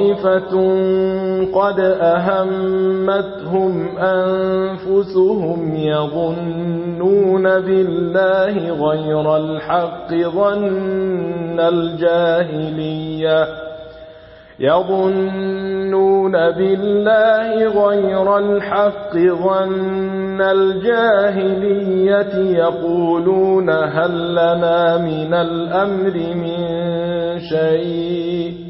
طائفة قد أهمتهم أنفسهم يظنون بالله غير الحق ظن الجاهلية يظنون بالله غير الحق ظن الجاهلية يقولون هل لنا من الأمر من شيء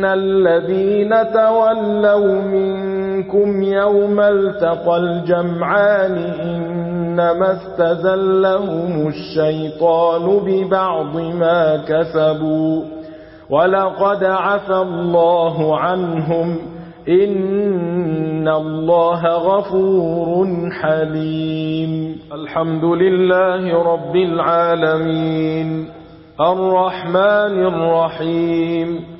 إن الذين تولوا منكم يوم التقى الجمعان إنما استزلهم الشيطان ببعض ما كسبوا ولقد عفى الله عنهم إن الله غفور حليم الحمد لله رب العالمين الرحمن الرحيم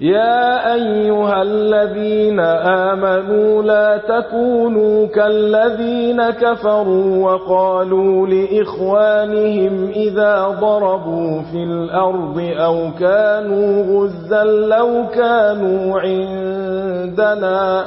يا أيها الذين آمنوا لا تكونوا كالذين كفروا وقالوا لإخوانهم إذا ضربوا في الأرض أو كانوا غزا لو كانوا عندنا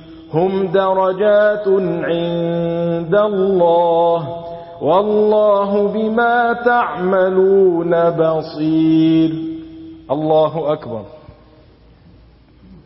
هم درجات عند الله والله بما تعملون بصير. الله أكبر.